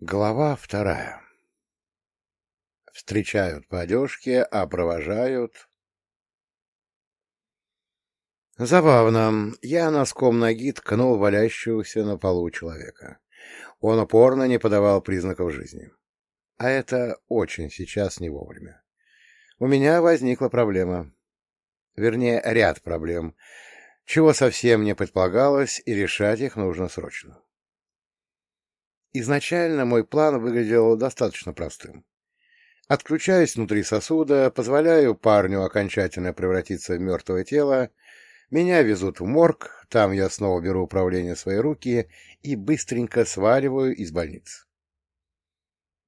Глава вторая. Встречают по одежке, а провожают... Забавно. Я носком ноги ткнул валящегося на полу человека. Он упорно не подавал признаков жизни. А это очень сейчас не вовремя. У меня возникла проблема. Вернее, ряд проблем, чего совсем не предполагалось, и решать их нужно срочно. Изначально мой план выглядел достаточно простым. Отключаюсь внутри сосуда, позволяю парню окончательно превратиться в мертвое тело, меня везут в морг, там я снова беру управление в свои руки и быстренько сваливаю из больницы.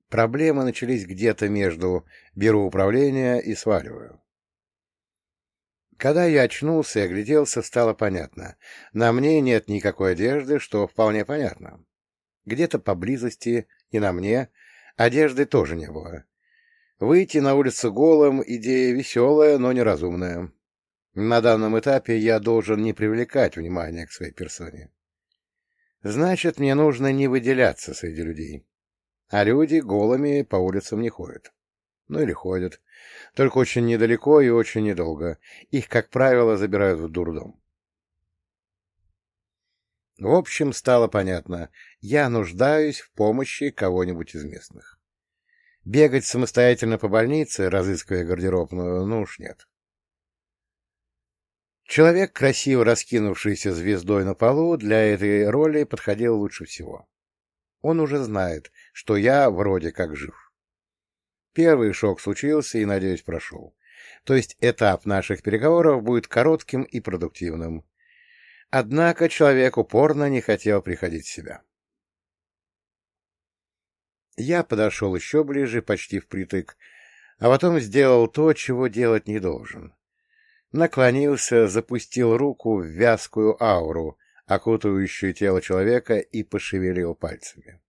Проблемы начались где-то между «беру управление» и «сваливаю». Когда я очнулся и огляделся, стало понятно. На мне нет никакой одежды, что вполне понятно. Где-то поблизости и на мне одежды тоже не было. Выйти на улицу голым — идея веселая, но неразумная. На данном этапе я должен не привлекать внимания к своей персоне. Значит, мне нужно не выделяться среди людей. А люди голыми по улицам не ходят. Ну или ходят. Только очень недалеко и очень недолго. Их, как правило, забирают в дурдом. В общем, стало понятно, я нуждаюсь в помощи кого-нибудь из местных. Бегать самостоятельно по больнице, разыскивая гардеробную, ну уж нет. Человек, красиво раскинувшийся звездой на полу, для этой роли подходил лучше всего. Он уже знает, что я вроде как жив. Первый шок случился и, надеюсь, прошел. То есть этап наших переговоров будет коротким и продуктивным. Однако человек упорно не хотел приходить в себя. Я подошел еще ближе, почти впритык, а потом сделал то, чего делать не должен. Наклонился, запустил руку в вязкую ауру, окутывающую тело человека, и пошевелил пальцами.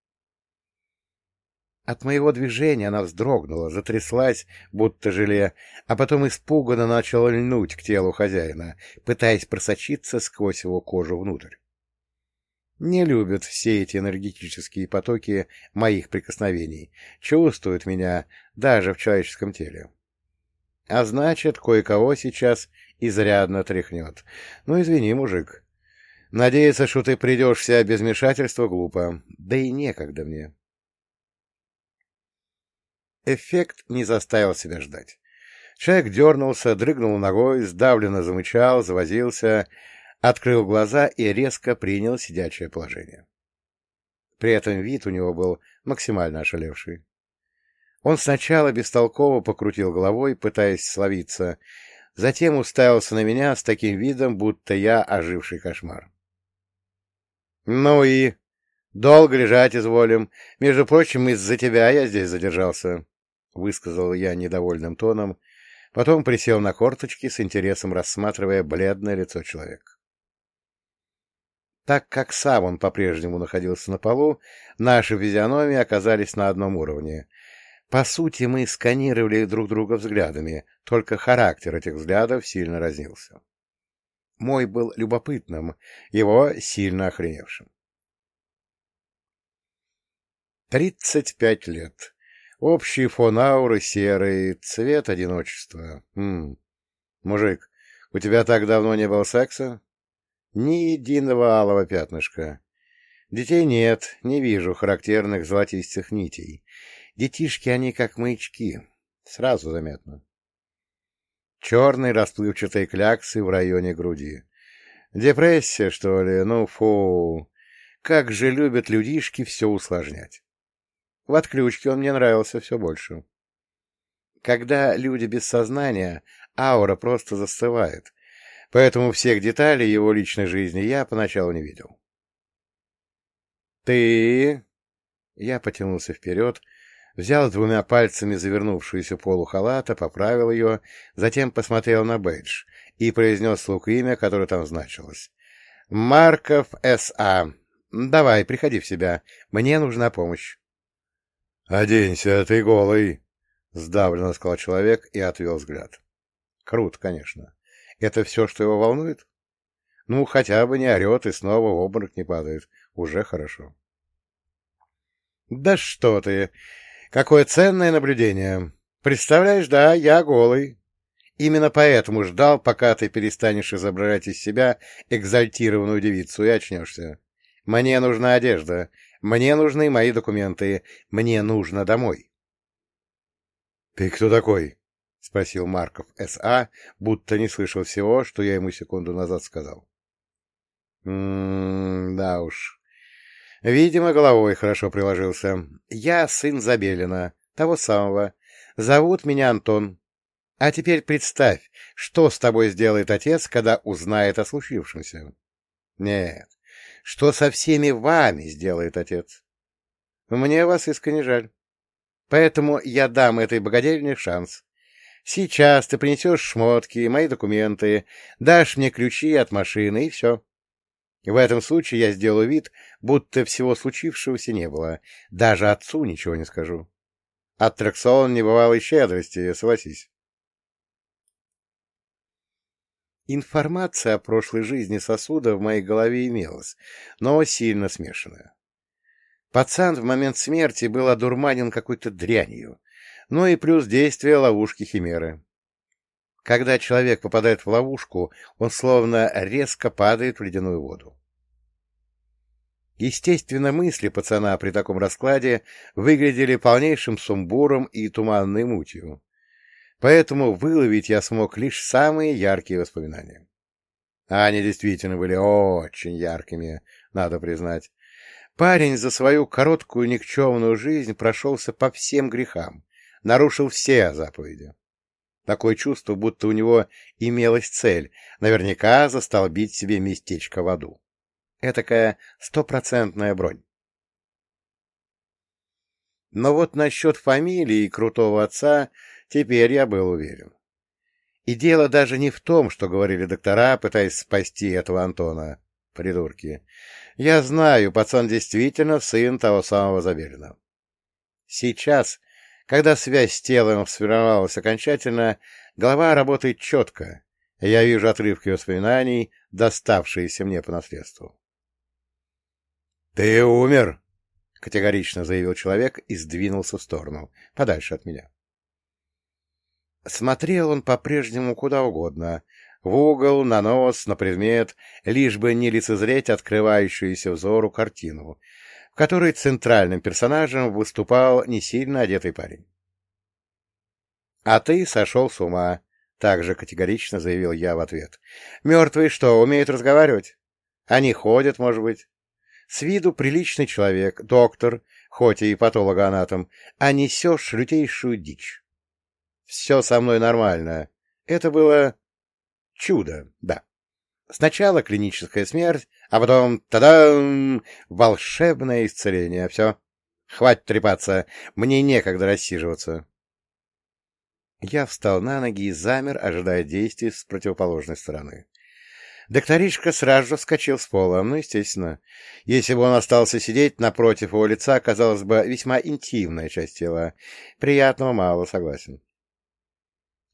От моего движения она вздрогнула, затряслась, будто желе, а потом испуганно начала льнуть к телу хозяина, пытаясь просочиться сквозь его кожу внутрь. Не любят все эти энергетические потоки моих прикосновений, чувствуют меня даже в человеческом теле. А значит, кое-кого сейчас изрядно тряхнет. Ну, извини, мужик. Надеяться, что ты придешь в себя без вмешательства, глупо. Да и некогда мне. Эффект не заставил себя ждать. Человек дернулся, дрыгнул ногой, сдавленно замычал, завозился, открыл глаза и резко принял сидячее положение. При этом вид у него был максимально ошалевший. Он сначала бестолково покрутил головой, пытаясь словиться, затем уставился на меня с таким видом, будто я оживший кошмар. — Ну и... Долго лежать изволим. Между прочим, из-за тебя я здесь задержался. — высказал я недовольным тоном, потом присел на корточки с интересом рассматривая бледное лицо человека. Так как сам он по-прежнему находился на полу, наши физиономии оказались на одном уровне. По сути, мы сканировали друг друга взглядами, только характер этих взглядов сильно разнился. Мой был любопытным, его сильно охреневшим. Тридцать пять лет. Общий фон ауры серый, цвет одиночества. Хм. Мужик, у тебя так давно не было секса? Ни единого алого пятнышка. Детей нет, не вижу характерных золотистых нитей. Детишки они как маячки. Сразу заметно. Черные расплывчатые кляксы в районе груди. Депрессия, что ли? Ну, фу. Как же любят людишки все усложнять. В отключке он мне нравился все больше. Когда люди без сознания, аура просто застывает, поэтому всех деталей его личной жизни я поначалу не видел. «Ты...» Я потянулся вперед, взял двумя пальцами завернувшуюся полу халата, поправил ее, затем посмотрел на бейдж и произнес слуг имя, которое там значилось. «Марков С.А. Давай, приходи в себя. Мне нужна помощь». «Оденься, ты голый!» — сдавленно сказал человек и отвел взгляд. Круто, конечно. Это все, что его волнует? Ну, хотя бы не орет и снова в обморок не падает. Уже хорошо. Да что ты! Какое ценное наблюдение! Представляешь, да, я голый. Именно поэтому ждал, пока ты перестанешь изображать из себя экзальтированную девицу и очнешься. Мне нужна одежда, мне нужны мои документы, мне нужно домой. — Ты кто такой? — спросил Марков С.А., будто не слышал всего, что я ему секунду назад сказал. — Да уж. Видимо, головой хорошо приложился. Я сын Забелина, того самого. Зовут меня Антон. А теперь представь, что с тобой сделает отец, когда узнает о случившемся. Нет, что со всеми вами сделает отец. Мне вас искренне жаль. Поэтому я дам этой богадельне шанс. Сейчас ты принесешь шмотки, мои документы, дашь мне ключи от машины, и все. В этом случае я сделаю вид, будто всего случившегося не было. Даже отцу ничего не скажу. Аттракцион небывалой щедрости, согласись. Информация о прошлой жизни сосуда в моей голове имелась, но сильно смешанная. Пацан в момент смерти был одурманен какой-то дрянью, ну и плюс действие ловушки химеры. Когда человек попадает в ловушку, он словно резко падает в ледяную воду. Естественно, мысли пацана при таком раскладе выглядели полнейшим сумбуром и туманной мутью. Поэтому выловить я смог лишь самые яркие воспоминания. Они действительно были очень яркими, надо признать. Парень за свою короткую никчемную жизнь прошелся по всем грехам, нарушил все заповеди. Такое чувство, будто у него имелась цель, наверняка застолбить себе местечко в аду. Этакая стопроцентная бронь. Но вот насчет фамилии и крутого отца теперь я был уверен. И дело даже не в том, что говорили доктора, пытаясь спасти этого Антона. Придурки. Я знаю, пацан действительно сын того самого Забелина. Сейчас когда связь с телом сформировалась окончательно, голова работает четко, я вижу отрывки воспоминаний, доставшиеся мне по наследству. — Ты умер! — категорично заявил человек и сдвинулся в сторону, подальше от меня. Смотрел он по-прежнему куда угодно, в угол, на нос, на предмет, лишь бы не лицезреть открывающуюся взору картину, в которой центральным персонажем выступал не сильно одетый парень. — А ты сошел с ума, — также категорично заявил я в ответ. — Мертвые что, умеют разговаривать? Они ходят, может быть. С виду приличный человек, доктор, хоть и патологоанатом, а несешь лютейшую дичь. Все со мной нормально. Это было чудо, да. Сначала клиническая смерть, а потом, та-дам, волшебное исцеление. Все, хватит трепаться, мне некогда рассиживаться. Я встал на ноги и замер, ожидая действий с противоположной стороны. Докторишка сразу же вскочил с пола, ну, естественно. Если бы он остался сидеть, напротив его лица оказалась бы весьма интимная часть тела. Приятного мало, согласен. —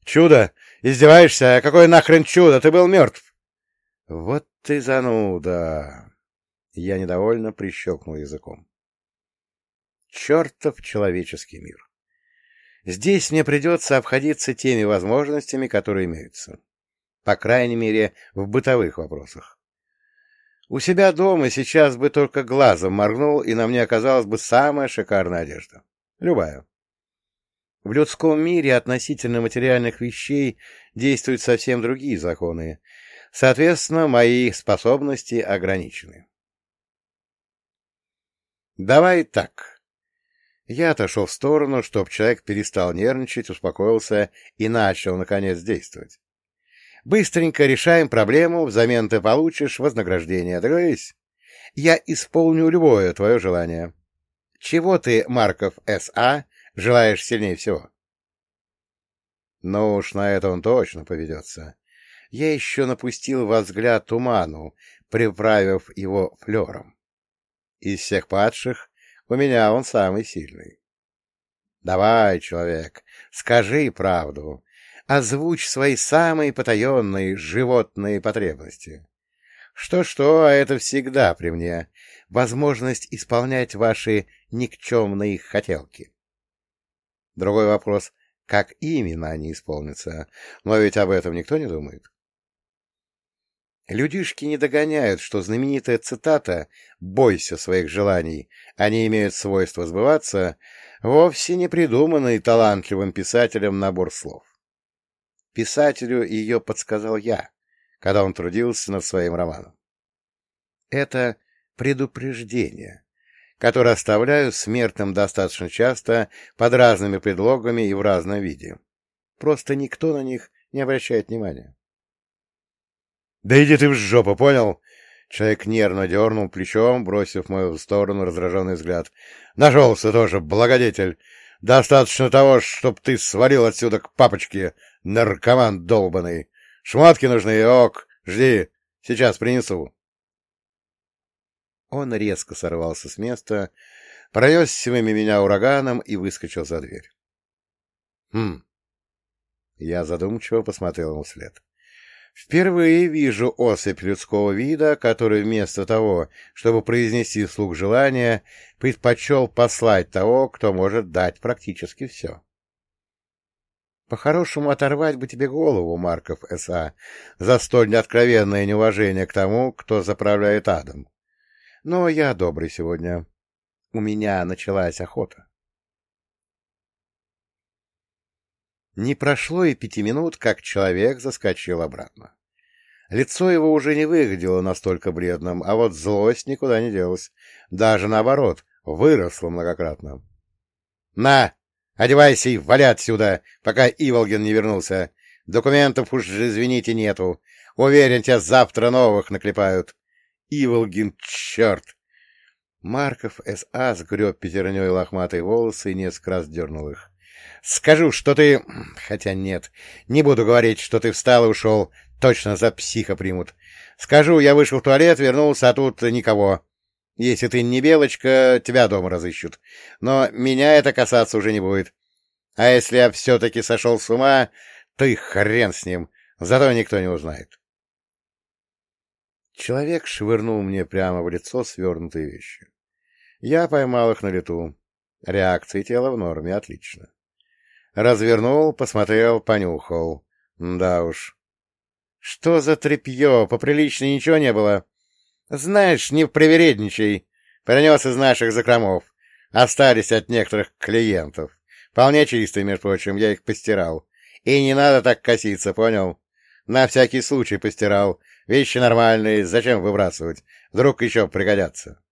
Чудо! Издеваешься? Какое нахрен чудо? Ты был мертв! Вот ты зануда! Я недовольно прищелкнул языком. Чертов человеческий мир! Здесь мне придется обходиться теми возможностями, которые имеются. По крайней мере, в бытовых вопросах. У себя дома сейчас бы только глазом моргнул, и на мне оказалась бы самая шикарная одежда. Любая. В людском мире относительно материальных вещей действуют совсем другие законы, Соответственно, мои способности ограничены. Давай так. Я отошел в сторону, чтобы человек перестал нервничать, успокоился и начал, наконец, действовать. Быстренько решаем проблему, взамен ты получишь вознаграждение. Договорились? Я исполню любое твое желание. Чего ты, Марков С.А., желаешь сильнее всего? Ну уж на это он точно поведется я еще напустил во взгляд туману, приправив его флером. Из всех падших у меня он самый сильный. Давай, человек, скажи правду, озвучь свои самые потаенные животные потребности. Что-что, а это всегда при мне. возможность исполнять ваши никчемные хотелки. Другой вопрос, как именно они исполнятся, но ведь об этом никто не думает. Людишки не догоняют, что знаменитая цитата «бойся своих желаний, они имеют свойство сбываться» вовсе не придуманный талантливым писателем набор слов. Писателю ее подсказал я, когда он трудился над своим романом. Это предупреждение, которое оставляю смертным достаточно часто под разными предлогами и в разном виде. Просто никто на них не обращает внимания. — Да иди ты в жопу, понял? Человек нервно дернул плечом, бросив в мою сторону раздраженный взгляд. — Нашелся тоже, благодетель. Достаточно того, чтоб ты свалил отсюда к папочке, наркоман долбанный. Шмотки нужны, ок, жди, сейчас принесу. Он резко сорвался с места, пронесся мимо меня ураганом и выскочил за дверь. — Хм. Я задумчиво посмотрел ему вслед. Впервые вижу особь людского вида, который вместо того, чтобы произнести вслух желание, предпочел послать того, кто может дать практически все. По-хорошему оторвать бы тебе голову, Марков С.А., за столь неоткровенное неуважение к тому, кто заправляет адом. Но я добрый сегодня. У меня началась охота. Не прошло и пяти минут, как человек заскочил обратно. Лицо его уже не выглядело настолько бледным, а вот злость никуда не делась. Даже наоборот, выросла многократно. — На, одевайся и валя отсюда, пока Иволгин не вернулся. Документов уж, извините, нету. Уверен, тебя завтра новых наклепают. Иволгин, черт! Марков С.А. сгреб пятерней лохматые волосы и несколько раз дернул их. — Скажу, что ты... Хотя нет, не буду говорить, что ты встал и ушел. Точно за психа примут. Скажу, я вышел в туалет, вернулся, а тут никого. Если ты не белочка, тебя дома разыщут. Но меня это касаться уже не будет. А если я все-таки сошел с ума, то и хрен с ним. Зато никто не узнает. Человек швырнул мне прямо в лицо свернутые вещи. Я поймал их на лету. Реакции тела в норме, отлично. Развернул, посмотрел, понюхал. Да уж. Что за тряпье? Поприличнее ничего не было. Знаешь, не привередничай. Принес из наших закромов. Остались от некоторых клиентов. Вполне чистые, между прочим, я их постирал. И не надо так коситься, понял? На всякий случай постирал. Вещи нормальные, зачем выбрасывать? Вдруг еще пригодятся.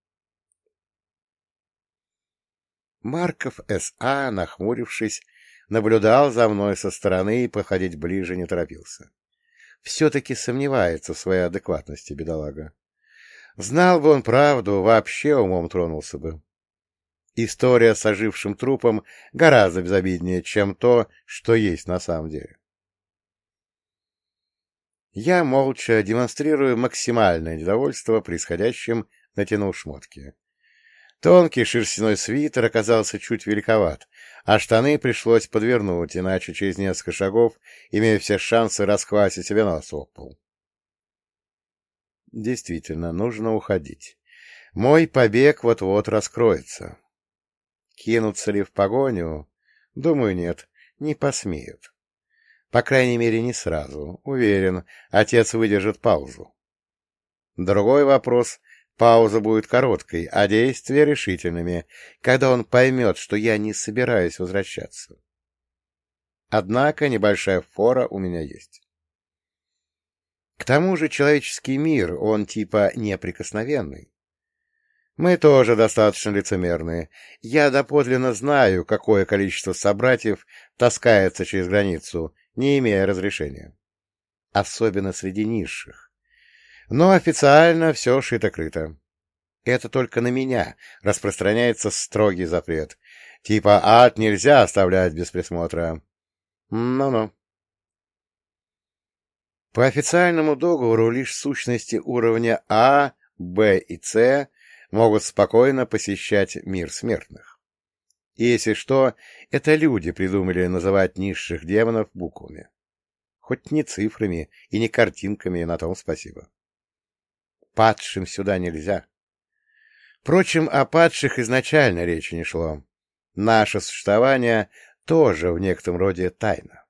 Марков С.А., нахмурившись, наблюдал за мной со стороны и походить ближе не торопился. Все-таки сомневается в своей адекватности, бедолага. Знал бы он правду, вообще умом тронулся бы. История с ожившим трупом гораздо безобиднее, чем то, что есть на самом деле. Я, молча, демонстрируя максимальное недовольство происходящим, натянул шмотки. Тонкий шерстяной свитер оказался чуть великоват, а штаны пришлось подвернуть, иначе через несколько шагов имею все шансы расхватить себе нос об пол. Действительно, нужно уходить. Мой побег вот-вот раскроется. Кинутся ли в погоню? Думаю, нет, не посмеют. По крайней мере, не сразу. Уверен, отец выдержит паузу. Другой вопрос — пауза будет короткой, а действия решительными, когда он поймет, что я не собираюсь возвращаться. Однако небольшая фора у меня есть. К тому же человеческий мир, он типа неприкосновенный. Мы тоже достаточно лицемерные. Я доподлинно знаю, какое количество собратьев таскается через границу, не имея разрешения. Особенно среди низших. Но официально все шито-крыто. Это только на меня распространяется строгий запрет. Типа ад нельзя оставлять без присмотра. Ну-ну. По официальному договору лишь сущности уровня А, Б и С могут спокойно посещать мир смертных. Если что, это люди придумали называть низших демонов буквами. Хоть не цифрами и не картинками, на том спасибо. Падшим сюда нельзя. Впрочем, о падших изначально речи не шло. Наше существование тоже в некотором роде тайна.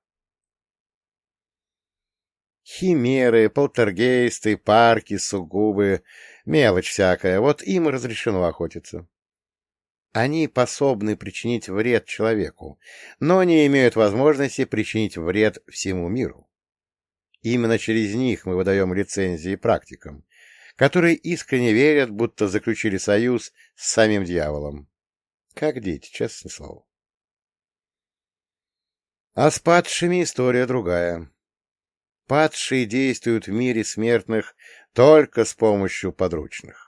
Химеры, полтергейсты, парки, сугубы, мелочь всякая, вот им разрешено охотиться. Они способны причинить вред человеку, но не имеют возможности причинить вред всему миру. Именно через них мы выдаем лицензии практикам, которые искренне верят, будто заключили союз с самим дьяволом. Как дети, честное слово. А с падшими история другая. Падшие действуют в мире смертных только с помощью подручных.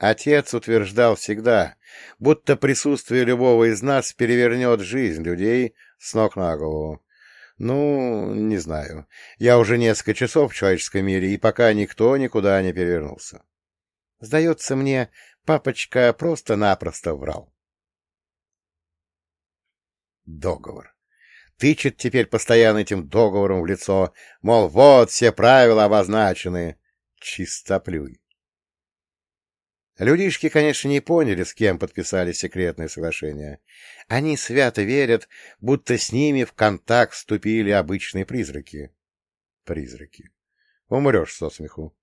Отец утверждал всегда, будто присутствие любого из нас перевернет жизнь людей с ног на голову, ну, не знаю. Я уже несколько часов в человеческом мире, и пока никто никуда не перевернулся. Сдается мне, папочка просто-напросто врал. Договор. Тычет теперь постоянно этим договором в лицо, мол, вот все правила обозначены. Чистоплюй. Людишки, конечно, не поняли, с кем подписали секретное соглашение. Они свято верят, будто с ними в контакт вступили обычные призраки. Призраки. Умрешь со смеху.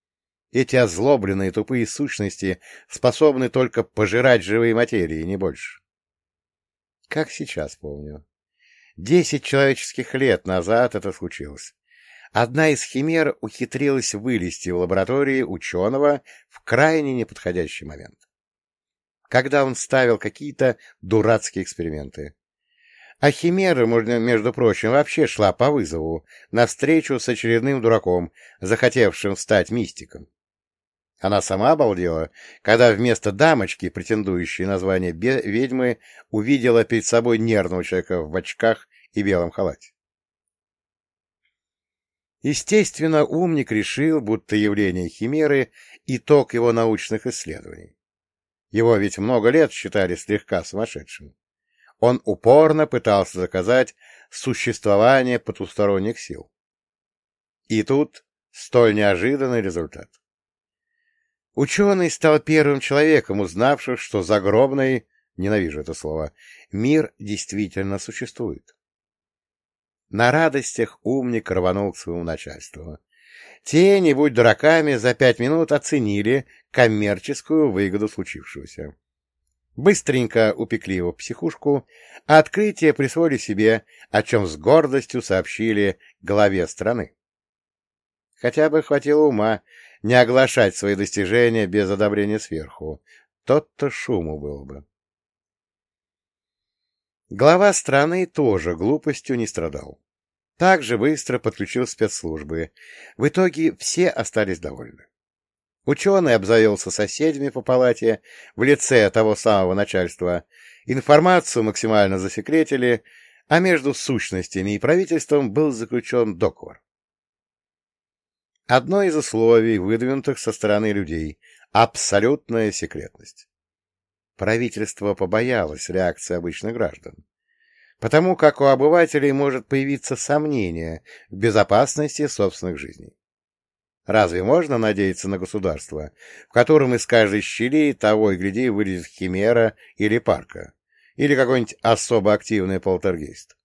Эти озлобленные тупые сущности способны только пожирать живые материи, не больше. Как сейчас помню. Десять человеческих лет назад это случилось. Одна из химер ухитрилась вылезти в лаборатории ученого в крайне неподходящий момент. Когда он ставил какие-то дурацкие эксперименты. А химера, между прочим, вообще шла по вызову, навстречу с очередным дураком, захотевшим стать мистиком. Она сама обалдела, когда вместо дамочки, претендующей на звание ведьмы, увидела перед собой нервного человека в очках и белом халате. Естественно, умник решил, будто явление химеры — итог его научных исследований. Его ведь много лет считали слегка сумасшедшим. Он упорно пытался доказать существование потусторонних сил. И тут столь неожиданный результат. Ученый стал первым человеком, узнавшим, что загробный, ненавижу это слово, мир действительно существует. На радостях умник рванул к своему начальству. Те, не будь дураками, за пять минут оценили коммерческую выгоду случившегося. Быстренько упекли его в психушку, а открытие присвоили себе, о чем с гордостью сообщили главе страны. Хотя бы хватило ума не оглашать свои достижения без одобрения сверху. Тот-то шуму было бы. Глава страны тоже глупостью не страдал. Так же быстро подключил спецслужбы. В итоге все остались довольны. Ученый обзавелся соседями по палате в лице того самого начальства, информацию максимально засекретили, а между сущностями и правительством был заключен договор. Одно из условий, выдвинутых со стороны людей — абсолютная секретность. Правительство побоялось реакции обычных граждан, потому как у обывателей может появиться сомнение в безопасности собственных жизней. Разве можно надеяться на государство, в котором из каждой щели того и гляди вылезет химера или парка, или какой-нибудь особо активный полтергейст?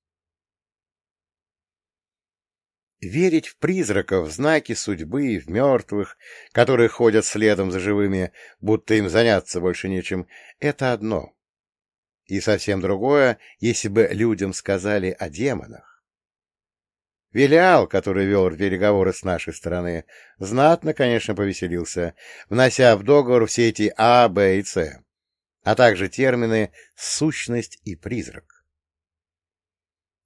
Верить в призраков, в знаки судьбы, в мертвых, которые ходят следом за живыми, будто им заняться больше нечем, — это одно. И совсем другое, если бы людям сказали о демонах. Велиал, который вел переговоры с нашей стороны, знатно, конечно, повеселился, внося в договор все эти А, Б и С, а также термины «сущность» и «призрак».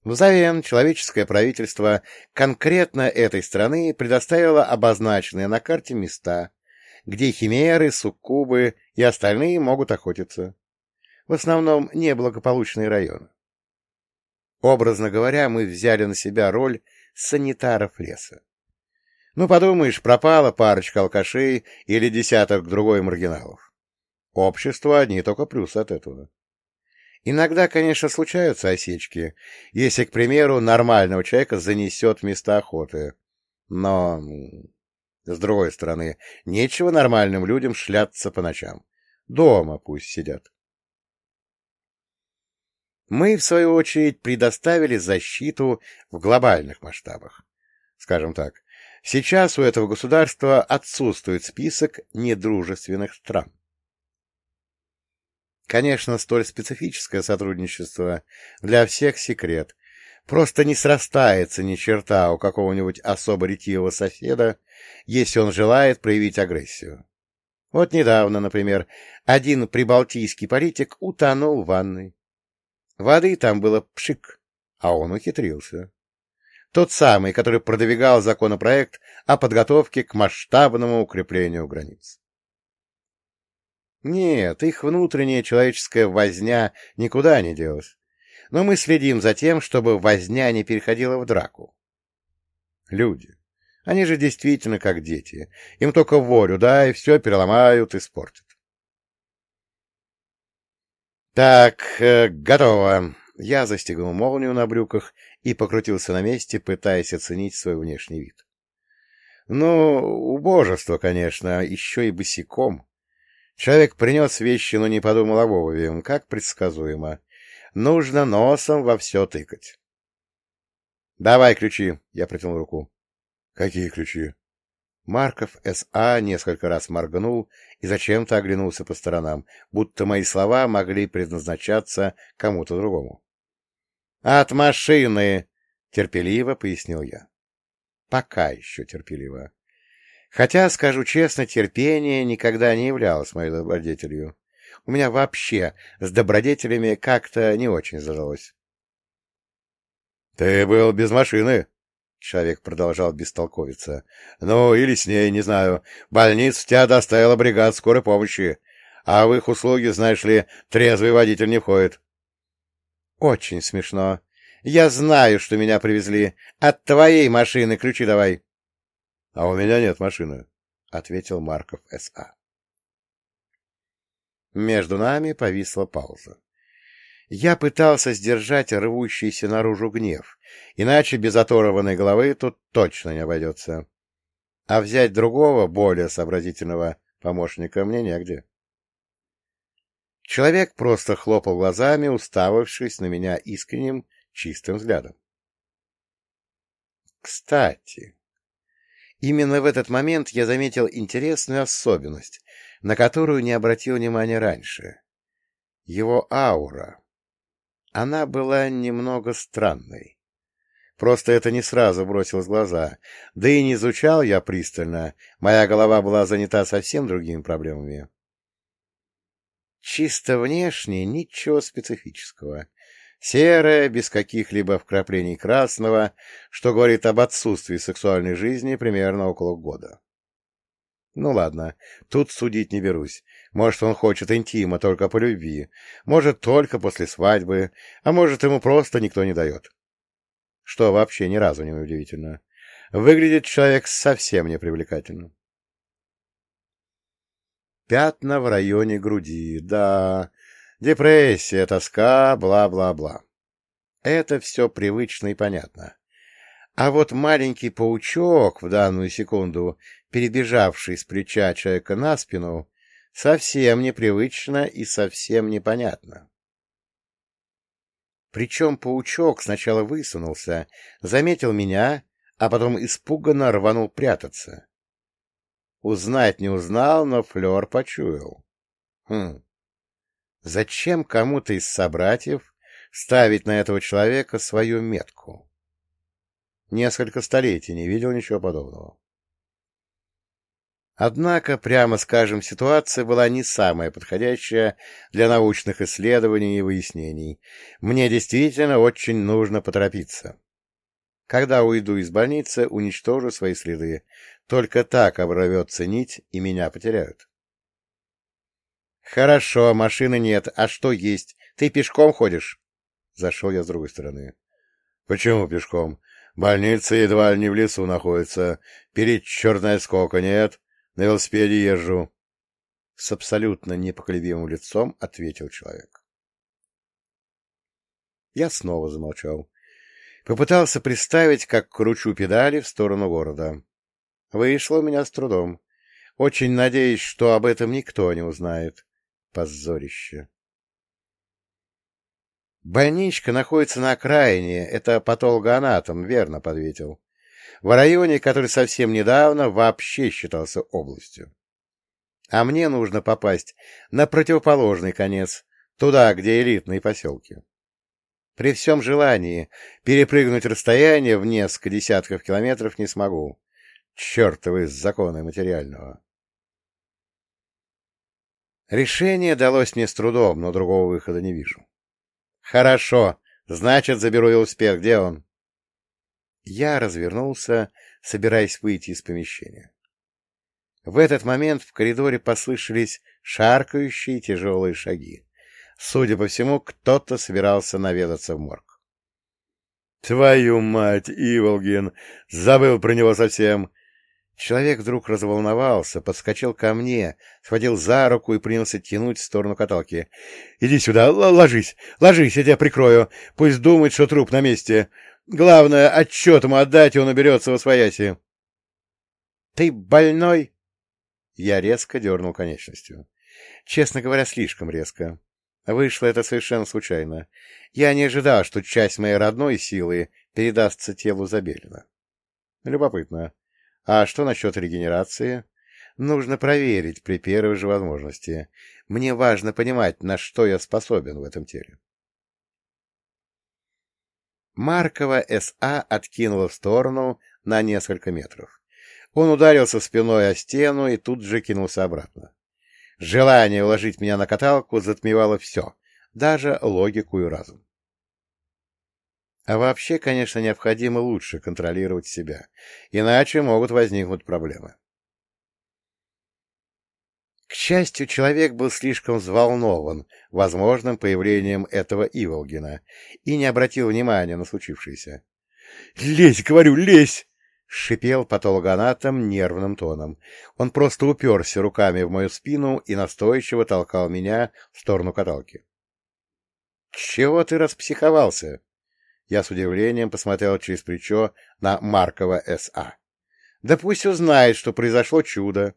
Взамен человеческое правительство конкретно этой страны предоставило обозначенные на карте места, где химеры, суккубы и остальные могут охотиться. В основном неблагополучные районы. Образно говоря, мы взяли на себя роль санитаров леса. Ну, подумаешь, пропала парочка алкашей или десяток другой маргиналов. Общество одни только плюсы от этого. Иногда, конечно, случаются осечки, если, к примеру, нормального человека занесет в места охоты. Но, с другой стороны, нечего нормальным людям шляться по ночам. Дома пусть сидят. Мы, в свою очередь, предоставили защиту в глобальных масштабах. Скажем так, сейчас у этого государства отсутствует список недружественных стран. Конечно, столь специфическое сотрудничество для всех секрет. Просто не срастается ни черта у какого-нибудь особо ретивого соседа, если он желает проявить агрессию. Вот недавно, например, один прибалтийский политик утонул в ванной. Воды там было пшик, а он ухитрился. Тот самый, который продвигал законопроект о подготовке к масштабному укреплению границ. Нет, их внутренняя человеческая возня никуда не делась. Но мы следим за тем, чтобы возня не переходила в драку. Люди. Они же действительно как дети. Им только волю, и все переломают, и испортят. Так, э, готово. Я застегнул молнию на брюках и покрутился на месте, пытаясь оценить свой внешний вид. Ну, убожество, конечно, еще и босиком. Человек принес вещи, но не подумал об обуви, как предсказуемо. Нужно носом во все тыкать. — Давай ключи, — я протянул руку. — Какие ключи? Марков С.А. несколько раз моргнул и зачем-то оглянулся по сторонам, будто мои слова могли предназначаться кому-то другому. — От машины! — терпеливо пояснил я. Пока еще терпеливо. Хотя, скажу честно, терпение никогда не являлось моей добродетелью. У меня вообще с добродетелями как-то не очень задалось. — Ты был без машины? — человек продолжал бестолковиться. — Ну, или с ней, не знаю. Больница тебя доставила бригад скорой помощи, а в их услуги, знаешь ли, трезвый водитель не входит. — Очень смешно. Я знаю, что меня привезли. От твоей машины ключи давай. — А у меня нет машины, — ответил Марков С.А. Между нами повисла пауза. Я пытался сдержать рвущийся наружу гнев, иначе без оторванной головы тут точно не обойдется. А взять другого, более сообразительного помощника мне негде. Человек просто хлопал глазами, уставившись на меня искренним, чистым взглядом. Кстати, Именно в этот момент я заметил интересную особенность, на которую не обратил внимания раньше. Его аура. Она была немного странной. Просто это не сразу бросилось в глаза. Да и не изучал я пристально. Моя голова была занята совсем другими проблемами. Чисто внешне ничего специфического. Серая, без каких-либо вкраплений красного, что говорит об отсутствии сексуальной жизни примерно около года. Ну ладно, тут судить не берусь. Может, он хочет интима только по любви, может, только после свадьбы, а может, ему просто никто не дает. Что вообще ни разу не удивительно. Выглядит человек совсем непривлекательно. Пятна в районе груди, да, Депрессия, тоска, бла-бла-бла. Это все привычно и понятно. А вот маленький паучок, в данную секунду перебежавший с плеча человека на спину, совсем непривычно и совсем непонятно. Причем паучок сначала высунулся, заметил меня, а потом испуганно рванул прятаться. Узнать не узнал, но флер почуял. Хм, Зачем кому-то из собратьев ставить на этого человека свою метку? Несколько столетий не видел ничего подобного. Однако, прямо скажем, ситуация была не самая подходящая для научных исследований и выяснений. Мне действительно очень нужно поторопиться. Когда уйду из больницы, уничтожу свои следы. Только так оборвется нить, и меня потеряют. «Хорошо, машины нет. А что есть? Ты пешком ходишь?» Зашел я с другой стороны. «Почему пешком? Больница едва ли не в лесу находится. Перед черная скока нет. На велосипеде езжу». С абсолютно непоколебимым лицом ответил человек. Я снова замолчал. Попытался представить, как кручу педали в сторону города. Вышло у меня с трудом. Очень надеюсь, что об этом никто не узнает. Позорище. Больничка находится на окраине, это патологоанатом, верно подветил. В районе, который совсем недавно вообще считался областью. А мне нужно попасть на противоположный конец, туда, где элитные поселки. При всем желании перепрыгнуть расстояние в несколько десятков километров не смогу. Чертовы законы материального. Решение далось мне с трудом, но другого выхода не вижу. Хорошо, значит, заберу велосипед. Где он? Я развернулся, собираясь выйти из помещения. В этот момент в коридоре послышались шаркающие тяжелые шаги. Судя по всему, кто-то собирался наведаться в морг. — Твою мать, Иволгин! Забыл про него совсем! Человек вдруг разволновался, подскочил ко мне, схватил за руку и принялся тянуть в сторону каталки. — Иди сюда, ложись, ложись, я тебя прикрою. Пусть думает, что труп на месте. Главное, отчет ему отдать, и он уберется во свояси. — Ты больной? Я резко дернул конечностью. Честно говоря, слишком резко. Вышло это совершенно случайно. Я не ожидал, что часть моей родной силы передастся телу Забелина. Любопытно. А что насчет регенерации? Нужно проверить при первой же возможности. Мне важно понимать, на что я способен в этом теле. Маркова С.А. откинула в сторону на несколько метров. Он ударился спиной о стену и тут же кинулся обратно. Желание уложить меня на каталку затмевало все, даже логику и разум. А вообще, конечно, необходимо лучше контролировать себя, иначе могут возникнуть проблемы. К счастью, человек был слишком взволнован возможным появлением этого Иволгина и не обратил внимания на случившееся. — Лезь, говорю, лезь! — шипел патологоанатом нервным тоном. Он просто уперся руками в мою спину и настойчиво толкал меня в сторону каталки. — Чего ты распсиховался? Я с удивлением посмотрел через плечо на Маркова С.А. Да пусть узнает, что произошло чудо.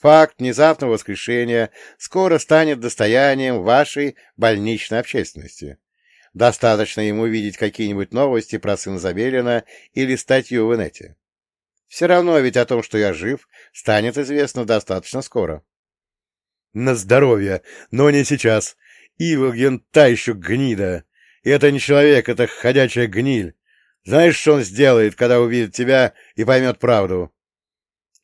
Факт внезапного воскрешения скоро станет достоянием вашей больничной общественности. Достаточно ему видеть какие-нибудь новости про сына Забелина или статью в инете. Все равно ведь о том, что я жив, станет известно достаточно скоро. — На здоровье, но не сейчас. Ивоген та еще гнида. И это не человек, это ходячая гниль. Знаешь, что он сделает, когда увидит тебя и поймет правду?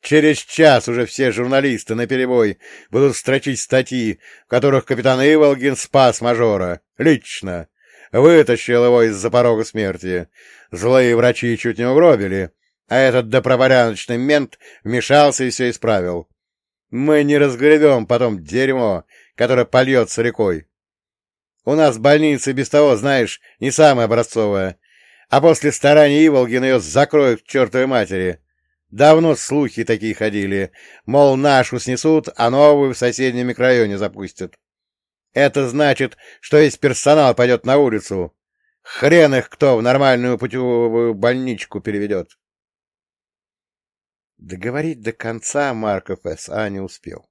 Через час уже все журналисты наперебой будут строчить статьи, в которых капитан Иволгин спас мажора. Лично. Вытащил его из-за порога смерти. Злые врачи чуть не угробили, а этот добропорядочный мент вмешался и все исправил. Мы не разгребем потом дерьмо, которое польется рекой. У нас больница без того, знаешь, не самая образцовая. А после старания Иволгин ее закроют к чертовой матери. Давно слухи такие ходили, мол, нашу снесут, а новую в соседнем микрорайоне запустят. Это значит, что весь персонал пойдет на улицу. Хрен их кто в нормальную путевую больничку переведет. Договорить до конца Марков С.А. не успел,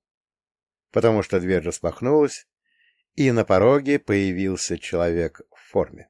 потому что дверь распахнулась, и на пороге появился человек в форме.